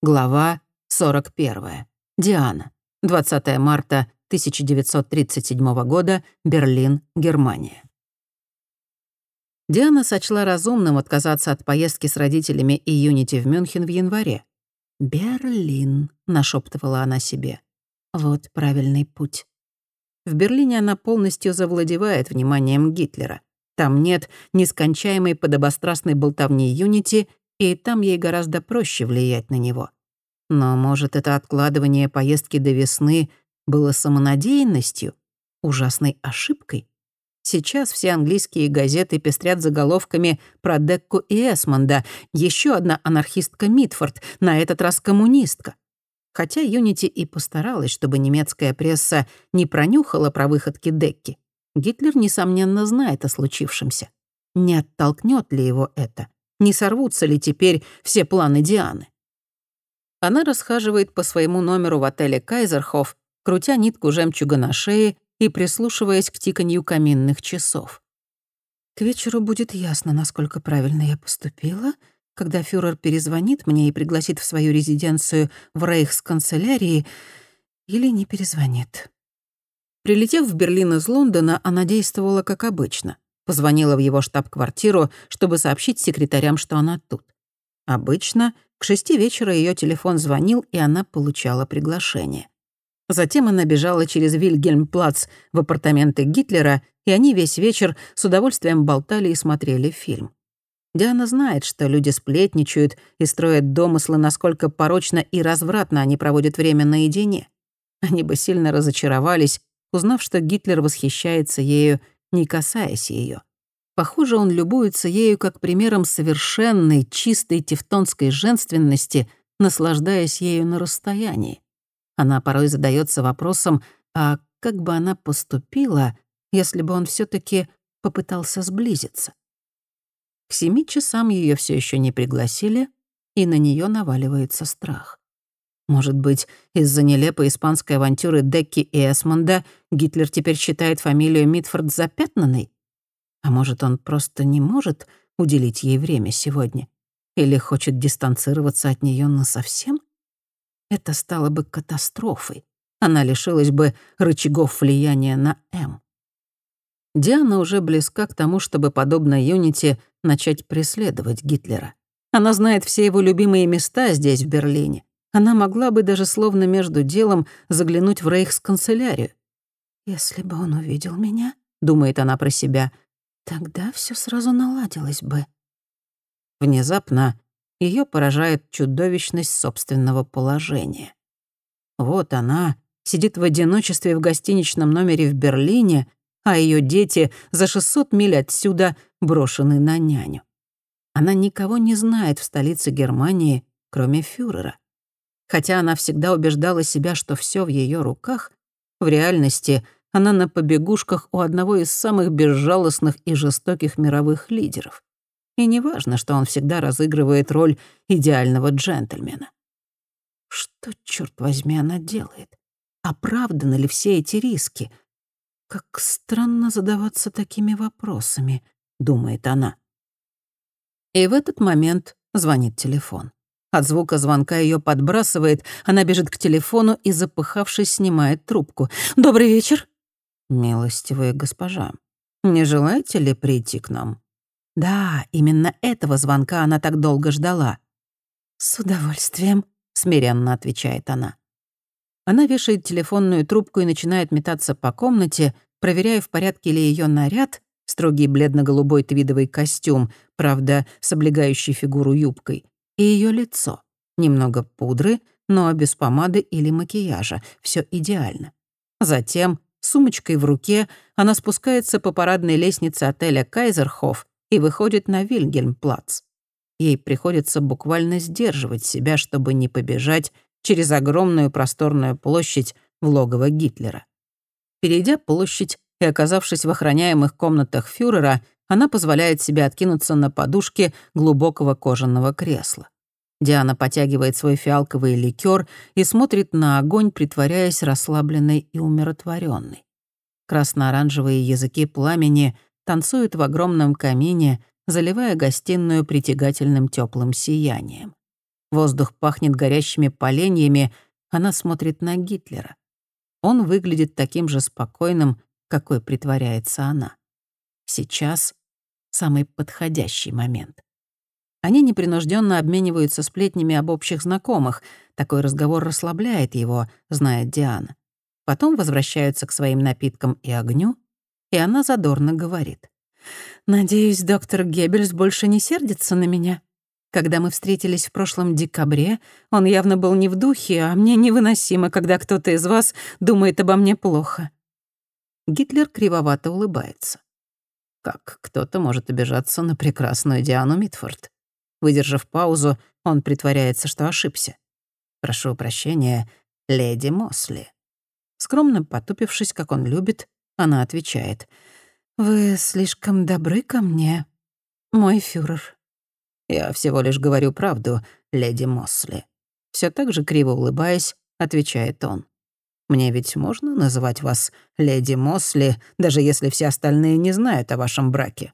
Глава 41. Диана. 20 марта 1937 года. Берлин, Германия. Диана сочла разумным отказаться от поездки с родителями и Юнити в Мюнхен в январе. «Берлин», — нашептывала она себе. «Вот правильный путь». В Берлине она полностью завладевает вниманием Гитлера. Там нет нескончаемой подобострастной болтовни Юнити и там ей гораздо проще влиять на него. Но, может, это откладывание поездки до весны было самонадеянностью, ужасной ошибкой? Сейчас все английские газеты пестрят заголовками про Декку и Эсмонда, еще одна анархистка Митфорд, на этот раз коммунистка. Хотя Юнити и постаралась, чтобы немецкая пресса не пронюхала про выходки Декки, Гитлер, несомненно, знает о случившемся. Не оттолкнет ли его это? Не сорвутся ли теперь все планы Дианы? Она расхаживает по своему номеру в отеле «Кайзерхоф», крутя нитку жемчуга на шее и прислушиваясь к тиканью каминных часов. К вечеру будет ясно, насколько правильно я поступила, когда фюрер перезвонит мне и пригласит в свою резиденцию в рейхсканцелярии или не перезвонит. Прилетев в Берлин из Лондона, она действовала как обычно. Позвонила в его штаб-квартиру, чтобы сообщить секретарям, что она тут. Обычно к шести вечера ее телефон звонил, и она получала приглашение. Затем она бежала через Вильгельмплац в апартаменты Гитлера, и они весь вечер с удовольствием болтали и смотрели фильм. Диана знает, что люди сплетничают и строят домыслы, насколько порочно и развратно они проводят время наедине. Они бы сильно разочаровались, узнав, что Гитлер восхищается ею не касаясь ее. Похоже, он любуется ею как примером совершенной, чистой тевтонской женственности, наслаждаясь ею на расстоянии. Она порой задается вопросом, а как бы она поступила, если бы он все таки попытался сблизиться? К семи часам ее все еще не пригласили, и на нее наваливается страх. Может быть, из-за нелепой испанской авантюры Декки и Эсмонда Гитлер теперь считает фамилию Митфорд запятнанной? А может, он просто не может уделить ей время сегодня? Или хочет дистанцироваться от нее насовсем? Это стало бы катастрофой. Она лишилась бы рычагов влияния на М. Диана уже близка к тому, чтобы, подобно Юнити, начать преследовать Гитлера. Она знает все его любимые места здесь, в Берлине. Она могла бы даже словно между делом заглянуть в рейхсканцелярию. «Если бы он увидел меня», — думает она про себя, — «тогда все сразу наладилось бы». Внезапно ее поражает чудовищность собственного положения. Вот она сидит в одиночестве в гостиничном номере в Берлине, а ее дети за 600 миль отсюда брошены на няню. Она никого не знает в столице Германии, кроме фюрера. Хотя она всегда убеждала себя, что все в ее руках, в реальности она на побегушках у одного из самых безжалостных и жестоких мировых лидеров. И неважно, что он всегда разыгрывает роль идеального джентльмена. Что, черт возьми, она делает? Оправданы ли все эти риски? Как странно задаваться такими вопросами, думает она. И в этот момент звонит телефон. От звука звонка ее подбрасывает, она бежит к телефону и, запыхавшись, снимает трубку. «Добрый вечер!» «Милостивая госпожа, не желаете ли прийти к нам?» Да, именно этого звонка она так долго ждала. «С удовольствием», — смиренно отвечает она. Она вешает телефонную трубку и начинает метаться по комнате, проверяя, в порядке ли ее наряд, строгий бледно-голубой твидовый костюм, правда, с облегающей фигуру юбкой, и ее лицо. Немного пудры, но без помады или макияжа. Все идеально. Затем, сумочкой в руке, она спускается по парадной лестнице отеля «Кайзерхоф» и выходит на Вильгельмплац. Ей приходится буквально сдерживать себя, чтобы не побежать через огромную просторную площадь в логово Гитлера. Перейдя площадь и оказавшись в охраняемых комнатах фюрера, она позволяет себе откинуться на подушке глубокого кожаного кресла. Диана потягивает свой фиалковый ликер и смотрит на огонь, притворяясь расслабленной и умиротворенной. Красно-оранжевые языки пламени танцуют в огромном камине, заливая гостиную притягательным теплым сиянием. Воздух пахнет горящими поленьями. Она смотрит на Гитлера. Он выглядит таким же спокойным, какой притворяется она. Сейчас самый подходящий момент. Они непринужденно обмениваются сплетнями об общих знакомых. Такой разговор расслабляет его, знает Диана. Потом возвращаются к своим напиткам и огню, и она задорно говорит. «Надеюсь, доктор Геббельс больше не сердится на меня. Когда мы встретились в прошлом декабре, он явно был не в духе, а мне невыносимо, когда кто-то из вас думает обо мне плохо». Гитлер кривовато улыбается. Как кто-то может обижаться на прекрасную Диану Митфорд? Выдержав паузу, он притворяется, что ошибся. «Прошу прощения, леди Мосли». Скромно потупившись, как он любит, она отвечает. «Вы слишком добры ко мне, мой фюрер». «Я всего лишь говорю правду, леди Мосли». Все так же криво улыбаясь, отвечает он. «Мне ведь можно называть вас леди Мосли, даже если все остальные не знают о вашем браке?»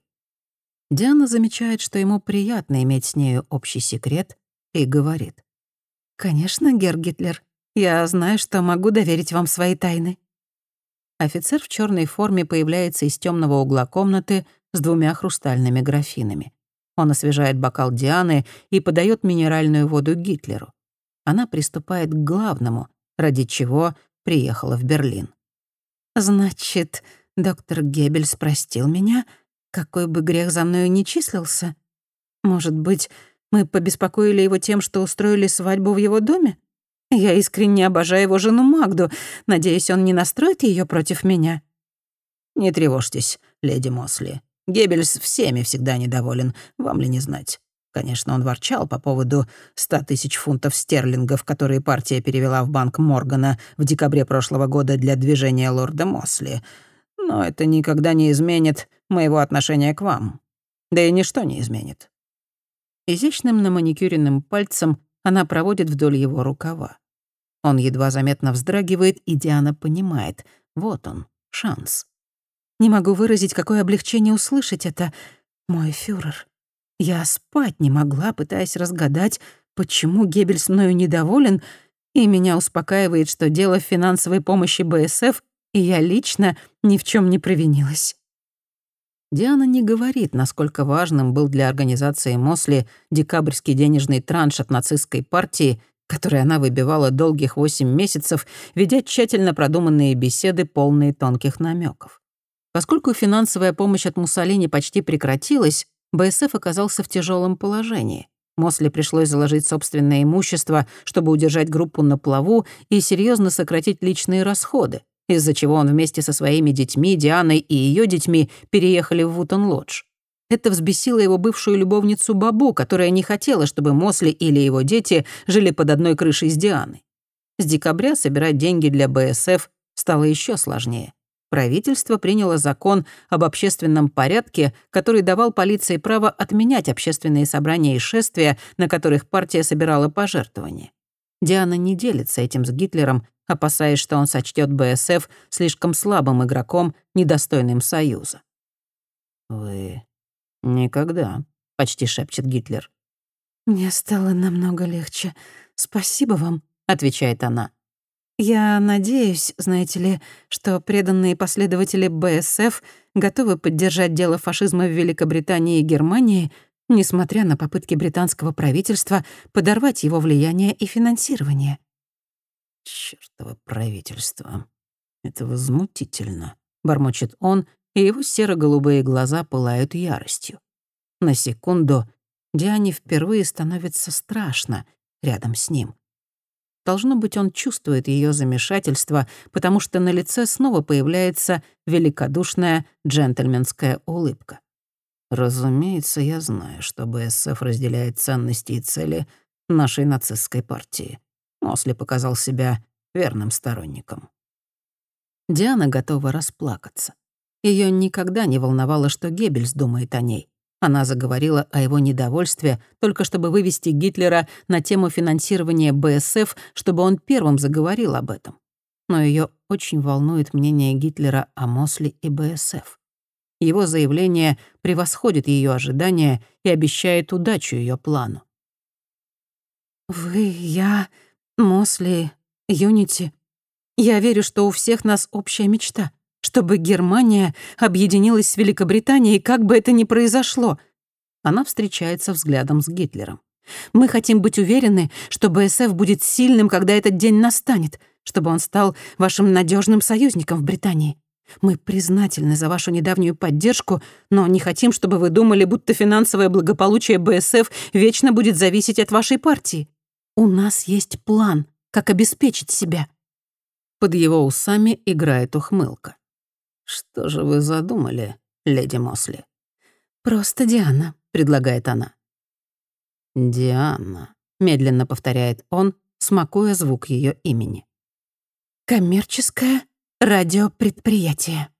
Диана замечает, что ему приятно иметь с нею общий секрет, и говорит. «Конечно, Герр Гитлер, я знаю, что могу доверить вам свои тайны». Офицер в черной форме появляется из темного угла комнаты с двумя хрустальными графинами. Он освежает бокал Дианы и подает минеральную воду Гитлеру. Она приступает к главному, ради чего приехала в Берлин. «Значит, доктор Геббельс простил меня, какой бы грех за мною не числился? Может быть, мы побеспокоили его тем, что устроили свадьбу в его доме? Я искренне обожаю его жену Магду. Надеюсь, он не настроит ее против меня». «Не тревожьтесь, леди Мосли. Геббельс всеми всегда недоволен, вам ли не знать. Конечно, он ворчал по поводу ста тысяч фунтов стерлингов, которые партия перевела в банк Моргана в декабре прошлого года для движения лорда Мосли. Но это никогда не изменит моего отношения к вам. Да и ничто не изменит. Изящным наманикюренным пальцем она проводит вдоль его рукава. Он едва заметно вздрагивает, и Диана понимает. Вот он, шанс. Не могу выразить, какое облегчение услышать это. Мой фюрер. Я спать не могла, пытаясь разгадать, почему Геббельс мною недоволен, и меня успокаивает, что дело в финансовой помощи БСФ, и я лично ни в чем не провинилась. Диана не говорит, насколько важным был для организации Мосли декабрьский денежный транш от нацистской партии, который она выбивала долгих восемь месяцев, ведя тщательно продуманные беседы, полные тонких намеков. Поскольку финансовая помощь от Муссолини почти прекратилась, БСФ оказался в тяжелом положении. Мосли пришлось заложить собственное имущество, чтобы удержать группу на плаву и серьезно сократить личные расходы, из-за чего он вместе со своими детьми, Дианой и ее детьми, переехали в Вутон-Лодж. Это взбесило его бывшую любовницу Бабу, которая не хотела, чтобы Мосли или его дети жили под одной крышей с Дианой. С декабря собирать деньги для БСФ стало еще сложнее правительство приняло закон об общественном порядке, который давал полиции право отменять общественные собрания и шествия, на которых партия собирала пожертвования. Диана не делится этим с Гитлером, опасаясь, что он сочтет БСФ слишком слабым игроком, недостойным союза. «Вы никогда», — почти шепчет Гитлер. «Мне стало намного легче. Спасибо вам», — отвечает она. Я надеюсь, знаете ли, что преданные последователи БСФ готовы поддержать дело фашизма в Великобритании и Германии, несмотря на попытки британского правительства подорвать его влияние и финансирование. «Чёртово правительство. Это возмутительно», — бормочет он, и его серо-голубые глаза пылают яростью. На секунду Диане впервые становится страшно рядом с ним. Должно быть, он чувствует ее замешательство, потому что на лице снова появляется великодушная джентльменская улыбка. Разумеется, я знаю, что БСФ разделяет ценности и цели нашей нацистской партии. Мосли показал себя верным сторонником. Диана готова расплакаться. Ее никогда не волновало, что Геббельс думает о ней. Она заговорила о его недовольстве, только чтобы вывести Гитлера на тему финансирования БСФ, чтобы он первым заговорил об этом. Но ее очень волнует мнение Гитлера о Мосли и БСФ. Его заявление превосходит ее ожидания и обещает удачу ее плану. Вы, я, Мосли, Юнити. Я верю, что у всех нас общая мечта, чтобы Германия объединилась с Великобританией, как бы это ни произошло. Она встречается взглядом с Гитлером. Мы хотим быть уверены, что БСФ будет сильным, когда этот день настанет, чтобы он стал вашим надежным союзником в Британии. Мы признательны за вашу недавнюю поддержку, но не хотим, чтобы вы думали, будто финансовое благополучие БСФ вечно будет зависеть от вашей партии. У нас есть план, как обеспечить себя». Под его усами играет ухмылка. «Что же вы задумали, леди Мосли?» «Просто Диана», — предлагает она. «Диана», — медленно повторяет он, смакуя звук ее имени. «Коммерческое радиопредприятие».